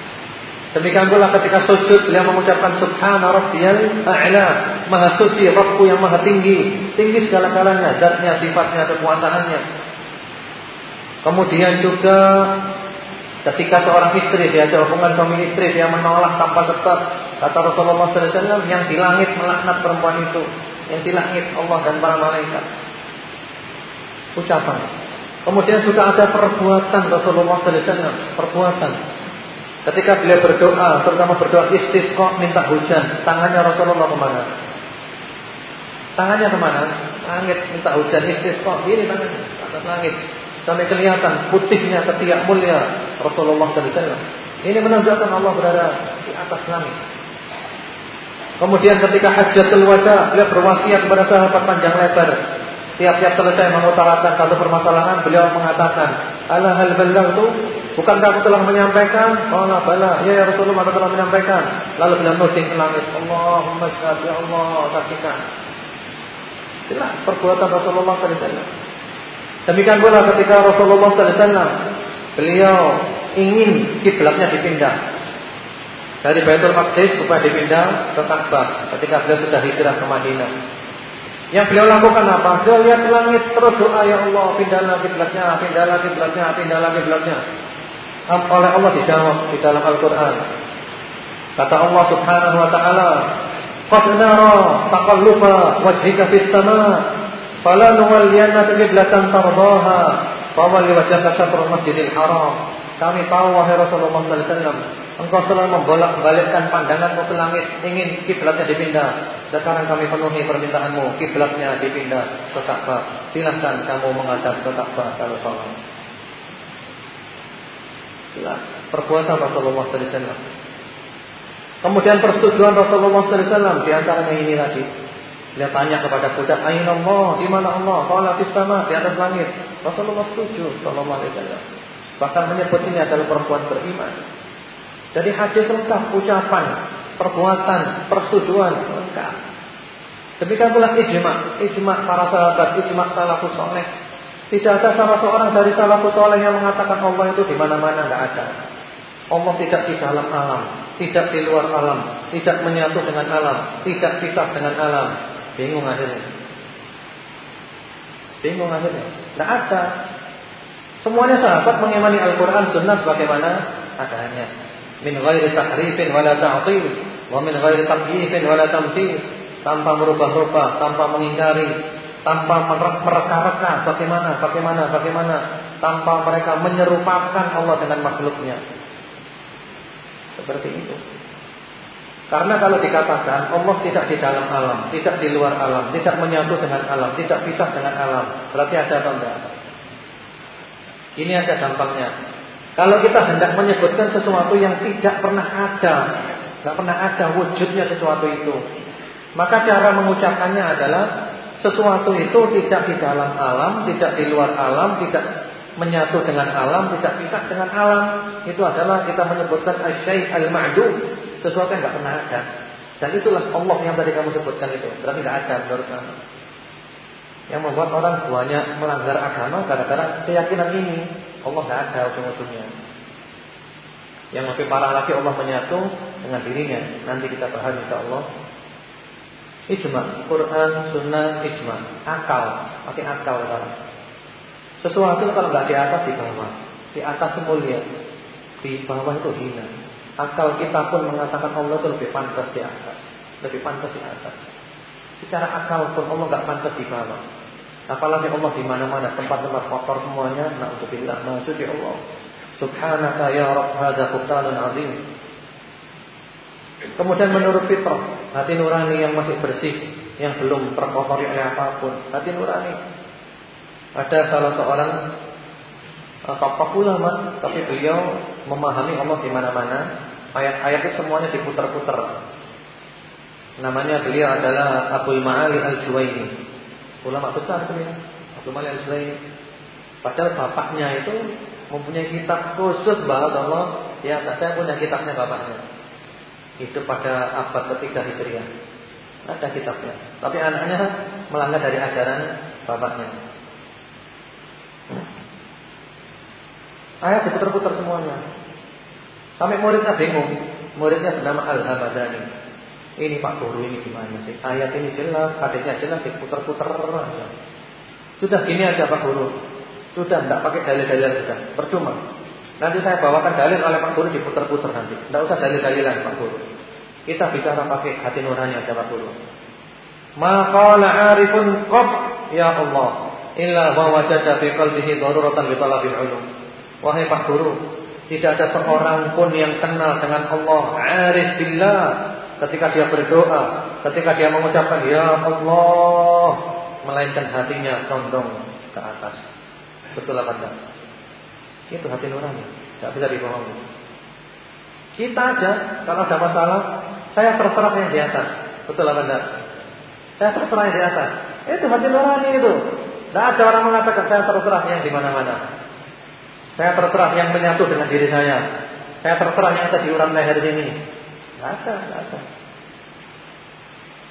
Demikian pula ketika sujud beliau mengucapkan subhana rabbiyal a'la, maha suci Rabbku yang maha tinggi, tinggi segala-galanya, zatnya, sifatnya, kekuasaannya. Kemudian juga ketika seorang istri diajak hubungan suami istri dia menolak tanpa sebab, kata Rasulullah SAW yang di langit melaknat perempuan itu, yang di langit Allah dan para malaikat ucapan. Kemudian juga ada perbuatan Rasulullah SAW, perbuatan. Ketika beliau berdoa, terutama berdoa istisqa minta hujan, tangannya Rasulullah ke mana? Tangannya ke mana? Langit minta hujan istisqa, ini tangannya atas langit. Sampai kelihatan putihnya ketiak mulia Rasulullah SAW. Ini menunjukkan Allah berada di atas langit. Kemudian ketika hajatul wada, beliau berwasiat kepada sahabat panjang lebar Tiap-tiap selesai mengutarakan satu permasalahan, beliau mengatakan, "Ala hal itu Bukankah aku telah menyampaikan?" Oh, la bala. Ya, ya Rasulullah, aku telah menyampaikan. Lalu beliau nuding ke langit, "Allahumma ya Allah, saksikan." Jelas perbuatan Rasulullah sallallahu. Demikian pula ketika Rasulullah sallallahu beliau ingin kiblatnya dipindah dari Baitul Maqdis supaya dipindah ke Ka'bah ketika beliau sudah hijrah ke Madinah. Yang beliau lakukan apa? Beliau lihat langit terus doa ya Allah pindahlah kiblatnya, pindahlah kiblatnya, pindahlah kiblatnya. Oleh Allah dijawab di dalam Al-Qur'an. Kata Allah Subhanahu wa taala, "Qad nara taqalluba wajhika fis sama, fala nuwalliyannaka qiblatan tardaha, fawalli wajhaka syatrul masjidil haram." Kami tahu wahai Rasulullah wasallam, engkau selalu membolak-balikkan pandanganmu ke langit, ingin kiblatnya dipindah. Sekarang kami penuhi permintaanmu, kiblatnya dipindah ke Ka'bah. Silahkan kamu menghadap ke Ka'bah kalau salat. Jelas perbuatan Rasulullah wasallam. Kemudian persetujuan Rasulullah sallallahu alaihi wasallam di antaranya ini tadi. Dia tanya kepada budak, "Aina Allah? Di mana Allah?" Qala fis di atas langit. Rasulullah setuju sallallahu alaihi wasallam. Bahkan menyebut ini adalah perempuan beriman. Jadi hadis lengkap ucapan, perbuatan, persetujuan lengkap. Demikian pula ijma, ijma para sahabat, ijma salafus soleh. Tidak ada salah seorang dari salafus soleh yang mengatakan Allah itu di mana-mana, tidak ada. Allah tidak di dalam alam, tidak di luar alam, tidak menyatu dengan alam, tidak pisah dengan alam. Bingung akhirnya. Bingung akhirnya. Tidak ada. Semuanya sahabat mengimani Al-Quran Sunnah bagaimana adanya. Min ghairi tahrifin wala ta'til wa min ghairi wala tamthil. Tanpa merubah-rubah, tanpa mengingkari, tanpa mereka-reka bagaimana, bagaimana, bagaimana, tanpa mereka menyerupakan Allah dengan makhluknya. Seperti itu. Karena kalau dikatakan Allah tidak di dalam alam, tidak di luar alam, tidak menyatu dengan alam, tidak pisah dengan alam, berarti ada atau enggak? Ini ada dampaknya. Kalau kita hendak menyebutkan sesuatu yang tidak pernah ada, tidak pernah ada wujudnya sesuatu itu, maka cara mengucapkannya adalah sesuatu itu tidak di dalam alam, tidak di luar alam, tidak menyatu dengan alam, tidak pisah dengan alam. Itu adalah kita menyebutkan asyai al-ma'dum, sesuatu yang tidak pernah ada. Dan itulah Allah yang tadi kamu sebutkan itu. Berarti tidak ada menurut kamu. Yang membuat orang banyak melanggar agama gara-gara keyakinan ini. Allah tidak ada ujung-ujungnya. Yang lebih parah lagi Allah menyatu dengan dirinya. Nanti kita bahas insya Allah. Ijma, Quran, Sunnah, ijma, akal, pakai akal kan. Sesuatu kalau nggak di atas di bawah, di atas mulia, di bawah itu hina. Akal kita pun mengatakan Allah itu lebih pantas di atas, lebih pantas di atas. Secara akal pun Allah nggak pantas di bawah. Apalagi Allah di mana-mana tempat-tempat kotor semuanya. Nauzubillah, maksudnya Allah. Subhanaka ya Rabb hadza qur'anun azim. Kemudian menurut fitrah, hati nurani yang masih bersih, yang belum terkotori oleh apa pun, hati nurani. Ada salah seorang eh, tokoh ulama, tapi beliau memahami Allah di mana-mana. Ayat-ayat itu semuanya diputar-putar. Namanya beliau adalah Abu Ma'ali Al-Juwaini. Ulama besar beliau, Abdul Malik Al-Zuhairi. Padahal bapaknya itu mempunyai kitab khusus bahasa Allah. Ya, saya punya kitabnya bapaknya. Itu pada abad ketiga Hijriah. Ada kitabnya. Tapi anaknya melanggar dari ajaran bapaknya. Ayat diputar-putar semuanya. Sampai muridnya bingung. Muridnya bernama Al-Hamadani. Ini Pak Guru ini gimana sih? Ayat ini jelas, hadisnya jelas, diputar-putar aja. Sudah gini aja Pak Guru. Sudah tidak pakai dalil-dalil sudah, percuma. Nanti saya bawakan dalil oleh Pak Guru diputar-putar nanti. Tidak usah dalil-dalilan Pak Guru. Kita bicara pakai hati nurani aja Pak Guru. Maqala arifun qab ya Allah illa wa wajada fi qalbihi daruratan bi talabil ulum. Wahai Pak Guru, tidak ada seorang pun yang kenal dengan Allah arif billah ketika dia berdoa, ketika dia mengucapkan ya Allah, melainkan hatinya condong ke atas. Betul apa enggak? Itu hati nurani, tidak bisa dibohongi. Kita aja kalau ada masalah, saya terserah yang di atas. Betul apa enggak? Saya terserah yang di atas. Itu hati nurani itu. Tidak ada orang mengatakan saya terserah yang di mana-mana. Saya terserah yang menyatu dengan diri saya. Saya terserah yang ada di urat leher ini. Tidak ada, tidak ada.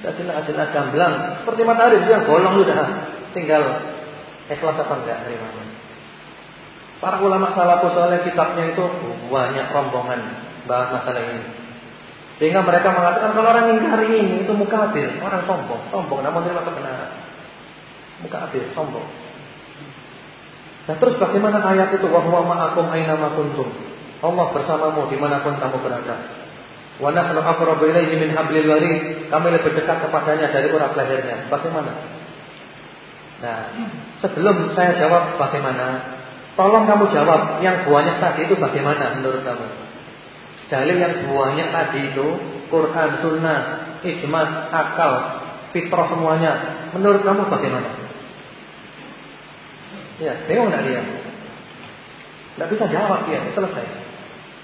Tidak jelas, jelas gamblang. Seperti matahari dia bolong sudah. Tinggal ikhlas apa enggak terimanya. Para ulama salafus soleh kitabnya itu banyak rombongan bahas masalah ini. Sehingga mereka mengatakan kalau orang ingkari ini itu mukabir, orang sombong, sombong namun terima kebenaran. Mukabir, sombong. Nah terus bagaimana ayat itu wahwa ma'akum aina ma kuntum? Allah bersamamu di mana pun kamu berada. Wa nahnu aqrabu ilaihi min hablil warid. Kami lebih dekat kepadanya dari urat lehernya. Bagaimana? Nah, sebelum saya jawab bagaimana, Tolong kamu jawab, yang buahnya tadi itu bagaimana menurut kamu? Dalil yang buahnya tadi itu Quran, Sunnah, Ijma, akal, fitrah semuanya. Menurut kamu bagaimana? Ya, bingung nggak dia? Nggak bisa jawab dia, selesai.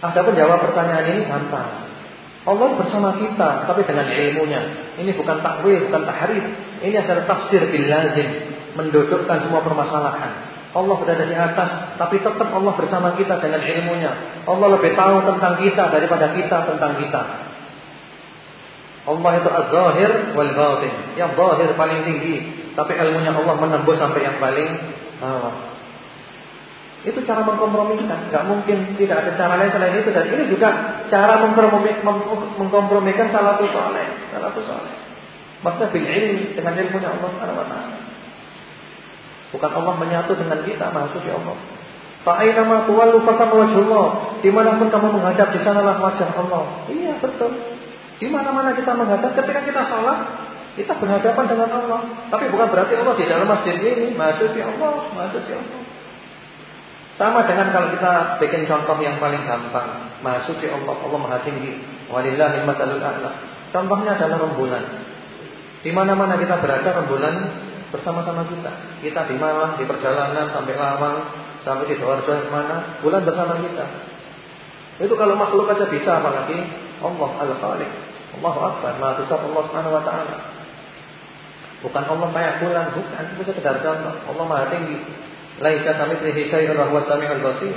Adapun jawab pertanyaan ini gampang. Allah bersama kita, tapi dengan ilmunya. Ini bukan takwil, bukan tahrif. Ini adalah tafsir bil lazim, mendudukkan semua permasalahan. Allah berada di atas, tapi tetap Allah bersama kita dengan ilmunya. Allah lebih tahu tentang kita daripada kita tentang kita. Allah itu az-zahir wal batin. Yang zahir paling tinggi, tapi ilmunya Allah menembus sampai yang paling bawah. Itu cara mengkompromikan. Gak mungkin tidak ada cara lain selain itu. Dan ini juga cara mengkompromikan salafus saleh. Salafus saleh. Maksudnya bil ilmi dengan ilmunya Allah Subhanahu taala. Bukan Allah menyatu dengan kita, suci Allah. Fa'ainama tuwallu fakam wajhullah. Di mana pun kamu menghadap, di sanalah wajah Allah. Iya, betul. Di mana-mana kita menghadap, ketika kita sholat, kita berhadapan dengan Allah. Tapi bukan berarti Allah di dalam masjid ini, suci Allah, suci Allah. Sama dengan kalau kita bikin contoh yang paling gampang. Maha suci Allah, Allah maha tinggi. Walillahi matalul a'la. Contohnya adalah rembulan. Di mana-mana kita berada, rembulan bersama-sama kita. Kita di mana, di perjalanan sampai lama, sampai di Sidoarjo mana, bulan bersama kita. Itu kalau makhluk aja bisa apalagi Allah Al-Khaliq. Allahu Akbar, Maha Besar Allah Subhanahu wa taala. Bukan Allah kayak bulan, bukan itu sekedar contoh. Allah Maha tinggi. Laisa kamitslihi syai'un wa huwas samiul basir.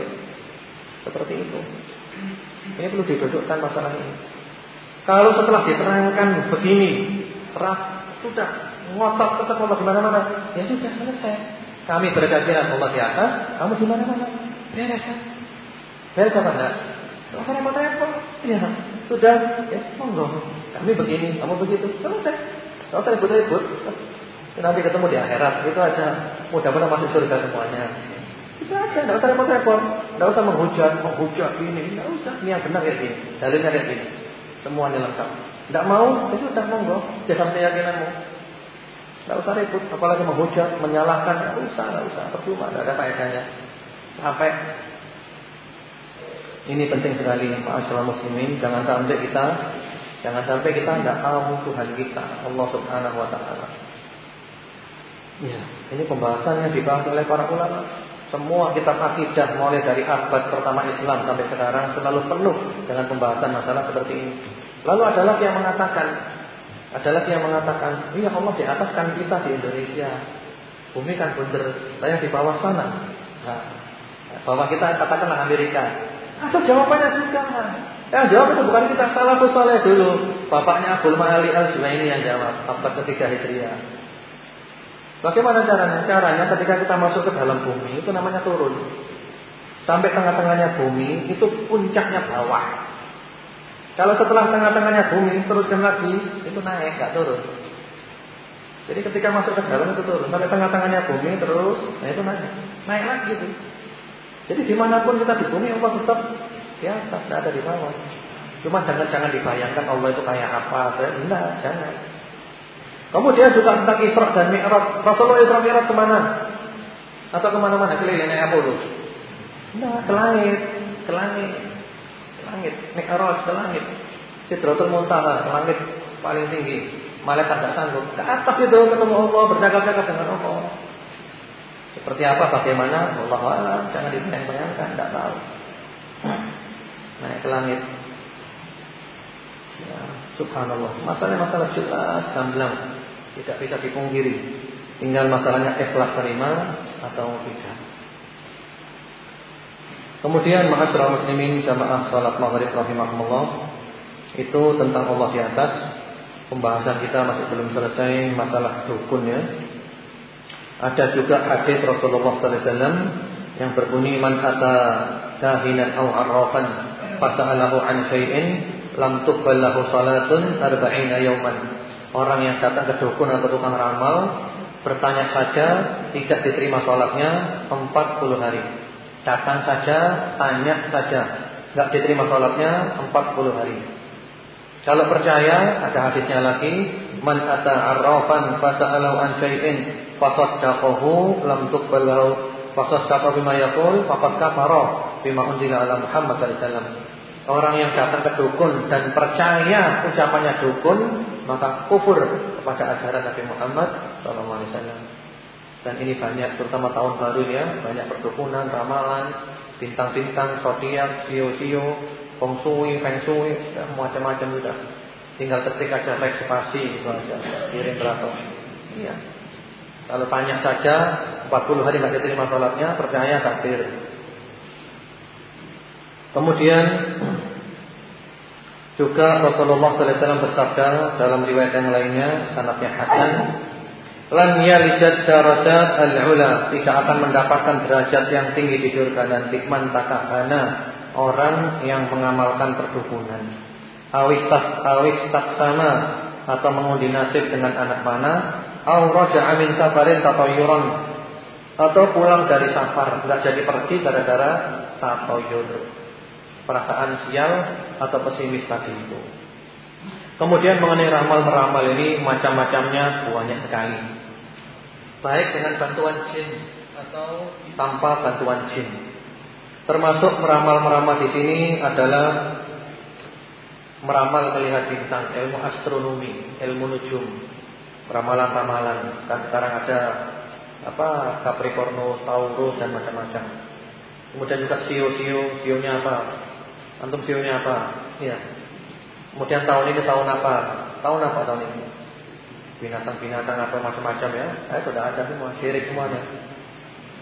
Seperti itu. Ini perlu didudukkan masalah ini. Kalau setelah diterangkan begini, terang sudah ngotot tetap Allah di mana-mana. Ya sudah selesai. Kami berkeyakinan Allah di atas, kamu di mana-mana. Beres. Beres apa enggak? Enggak repot-repot. Iya. Sudah, ya monggo. Kami begini, kamu begitu. Selesai. Enggak usah ribut-ribut. Nanti ketemu di akhirat. Itu aja. Mudah-mudahan masuk surga semuanya. Itu aja, enggak usah repot-repot. Enggak usah menghujat, menghujat ini, enggak usah. Ini yang benar kayak gini. Dalilnya kayak gini. Semuanya lengkap. Enggak mau, itu sudah monggo. Jangan keyakinanmu. Tidak usah ribut, apalagi menghujat, menyalahkan, tidak usah, tidak usah, percuma, tidak ada faedahnya. Sampai ini penting sekali, masyarakat muslimin, jangan sampai kita, jangan sampai kita tidak tahu Tuhan kita, Allah Subhanahu Wa Taala. Ya, ini pembahasan yang dibahas oleh para ulama. Semua kitab akidah mulai dari abad pertama Islam sampai sekarang selalu penuh dengan pembahasan masalah seperti ini. Lalu adalah yang mengatakan ada lagi yang mengatakan, iya Allah di atas kan kita di Indonesia. Bumi kan bunder, saya di bawah sana. Nah, bawah kita katakanlah Amerika. Ada jawabannya juga. Ya jawab itu bukan kita salah soleh dulu. Bapaknya Abdul Ma'ali al ini yang jawab. Abad ketiga Hijriah. Bagaimana caranya? Caranya ketika kita masuk ke dalam bumi itu namanya turun. Sampai tengah-tengahnya bumi itu puncaknya bawah. Kalau setelah tengah-tengahnya bumi teruskan lagi, itu naik, nggak turun. Jadi ketika masuk ke dalam itu turun, sampai tengah-tengahnya bumi terus, nah itu naik, naik lagi itu. Jadi di mana pun kita di bumi Allah tetap di atas, tidak ada di bawah. Cuma jangan jangan dibayangkan Allah itu kayak apa, enggak, jangan. Kemudian juga tentang Isra dan Mi'raj. Rasulullah Isra Mi'raj ke mana? Atau ke mana-mana? Keliling naik apa Enggak, ke langit, ke langit langit, mi'raj ke langit. Sidratul Muntaha ke langit paling tinggi. Malaikat tidak sanggup. Ke atas itu ketemu Allah, bercakap-cakap dengan Allah. Seperti apa, bagaimana? Allah alam, jangan dibayang-bayangkan, tidak tahu. Naik ke langit. Ya, subhanallah. Masalah-masalah jelas, gamblang. Tidak bisa dipungkiri. Tinggal masalahnya ikhlas terima atau tidak. Kemudian ma'asyiral muslimin jamaah salat maghrib rahimahumullah itu tentang Allah di atas. Pembahasan kita masih belum selesai masalah dukunnya. Ada juga hadis Rasulullah sallallahu alaihi wasallam yang berbunyi man ata kahinan aw arrafan fasa'alahu an syai'in lam tuqbal lahu salatun arba'ina yawman. Orang yang datang ke dukun atau tukang ramal bertanya saja tidak diterima salatnya 40 hari. Datang saja, tanya saja. Enggak diterima sholatnya 40 hari. Kalau percaya, ada hadisnya lagi, man ata arrafan fasa'alahu an syai'in fasaddaqahu lam tuqbalahu Fasaddaqa bima yaqul faqad kafara bima unzila ala Muhammad sallallahu alaihi wasallam. Orang yang datang ke dukun dan percaya ucapannya dukun, maka kufur kepada ajaran Nabi Muhammad sallallahu alaihi. Dan ini banyak terutama tahun baru ya, banyak perdukunan, ramalan, bintang-bintang, zodiak, sio-sio, feng shui, ya, macam-macam sudah. Tinggal ketik aja reservasi itu aja, kirim berapa. Iya. Kalau tanya saja 40 hari nggak diterima sholatnya, percaya kafir. Kemudian juga Rasulullah SAW bersabda dalam riwayat yang lainnya, sanatnya Hasan, lan yalijat darajat al-ula, tidak akan mendapatkan derajat yang tinggi di surga nanti man takahana orang yang mengamalkan perdukunan. Awis tak awis tak sama atau mengundi nasib dengan anak mana Au raja'a min safarin atau pulang dari safar enggak jadi pergi gara-gara tatayur. Perasaan sial atau pesimis tadi itu. Kemudian mengenai ramal meramal ini macam-macamnya banyak sekali. Baik dengan bantuan jin atau tanpa bantuan jin. Termasuk meramal-meramal di sini adalah meramal melihat bintang, ilmu astronomi, ilmu nujum, ramalan-ramalan. Kan sekarang ada apa Capricornus, Taurus dan macam-macam. Kemudian juga sio-sio, sionya apa? Antum sionya apa? Iya. Kemudian tahun ini tahun apa? Tahun apa tahun ini? Binatang-binatang atau macam-macam ya. Eh sudah ada semua, syirik semuanya.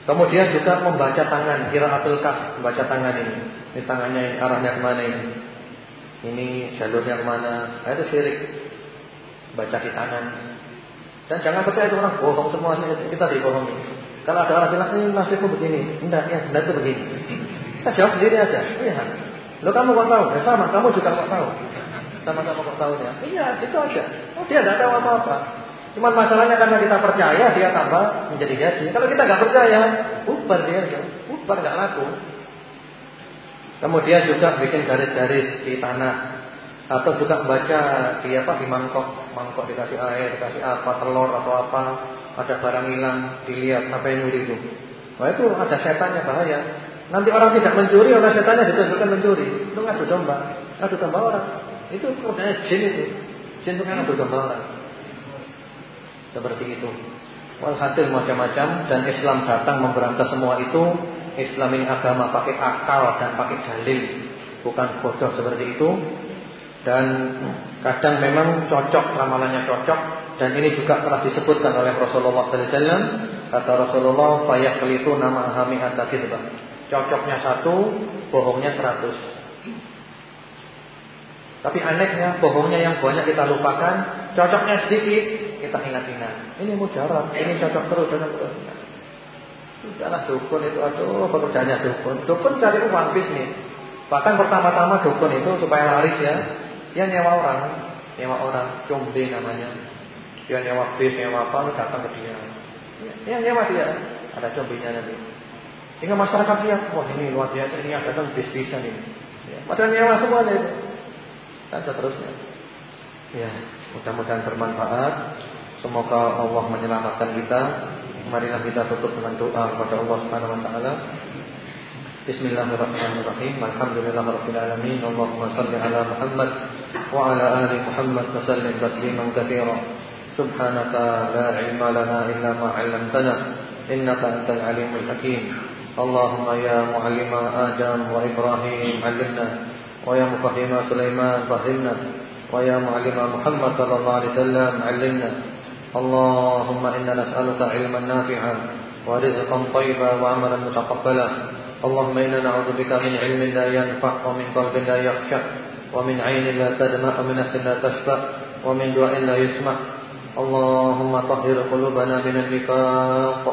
Kemudian juga membaca tangan, kira kas, membaca tangan ini. Ini tangannya ini, arahnya ke mana ini? Ini jalurnya ke mana? Nah, itu syirik. Baca di tangan. Dan jangan percaya itu orang bohong semuanya kita dibohongi. Kalau ada orang bilang ini nasibmu begini, enggak ya benar itu begini. Kita jawab sendiri aja. Iya. Lo kamu kok tahu? Ya sama, kamu juga kok tahu. Sama-sama kok tahu ya. Iya, itu aja. Oh dia tidak tahu apa-apa. Cuma masalahnya karena kita percaya dia tambah menjadi jadi. Kalau kita nggak percaya, bubar dia. Bubar nggak laku. Kemudian juga bikin garis-garis di tanah atau juga baca di apa di mangkok, mangkok dikasih air, dikasih apa, telur atau apa, ada barang hilang, dilihat apa yang nyuri itu. Wah itu ada setannya bahaya. Nanti orang tidak mencuri, orang setannya ditunjukkan mencuri. Itu ngadu domba, ngadu domba orang. Itu kodanya jin itu. Jin itu kan ngadu domba orang. Seperti itu. Walhasil macam-macam dan Islam datang memberantas semua itu. Islam ini agama pakai akal dan pakai dalil, bukan bodoh seperti itu. Dan kadang memang cocok ramalannya cocok dan ini juga telah disebutkan oleh Rasulullah wasallam kata Rasulullah itu nama hami kadzibah. Cocoknya satu, bohongnya seratus. Tapi anehnya bohongnya yang banyak kita lupakan, cocoknya sedikit kita ingat-ingat. Ini mujarab, ini cocok terus dan terus. Sudahlah dukun itu aduh pekerjaannya dukun. Dukun cari uang bisnis. Bahkan pertama-tama dukun itu supaya laris ya, dia nyewa orang, nyewa orang, combe namanya. Dia nyewa bis, nyewa apa, datang ke dia. Ya, nyewa dia, ada combenya nanti. Sehingga masyarakat lihat, wah ini luar biasa, ini ada datang bis-bisan ini. Ya, padahal nyewa semuanya itu. Dan seterusnya. Ya, mudah-mudahan bermanfaat. Semoga Allah menyelamatkan kita. Marilah kita tutup dengan doa kepada Allah Subhanahu wa taala. Bismillahirrahmanirrahim. Alhamdulillahirabbil alamin. Allahumma shalli ala Muhammad wa ala ali Muhammad wa sallim tasliman katsira. Subhanaka la ilma lana illa ma 'allamtana innaka antal alimul hakim. اللهم يا معلم آدم وإبراهيم علمنا ويا مفهم سليمان فهمنا ويا معلم محمد صلى الله عليه وسلم علمنا. اللهم إنا نسألك علما نافعا ورزقا طيبا وعملا متقبلا. اللهم إنا نعوذ بك من علم لا ينفع ومن قلب لا يخشع ومن عين لا تدمع ومن نفس لا تشفع ومن دعاء لا يسمع. اللهم طهر قلوبنا من النفاق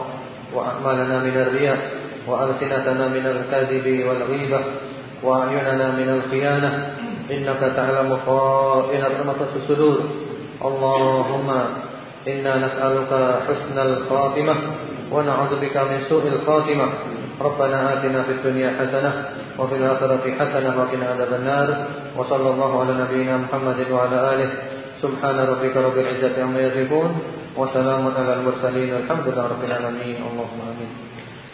وأعمالنا من الرياء. وألسنتنا من الكذب والغيبة وأعيننا من الخيانة إنك تعلم خائنة الصدور اللهم إنا نسألك حسن الخاتمة ونعوذ بك من سوء الخاتمة ربنا آتنا في الدنيا حسنة وفي الآخرة حسنة وقنا عذاب النار وصلى الله على نبينا محمد وعلى آله سبحان ربك رب العزة عما يصفون وسلام على المرسلين الحمد لله رب العالمين اللهم آمين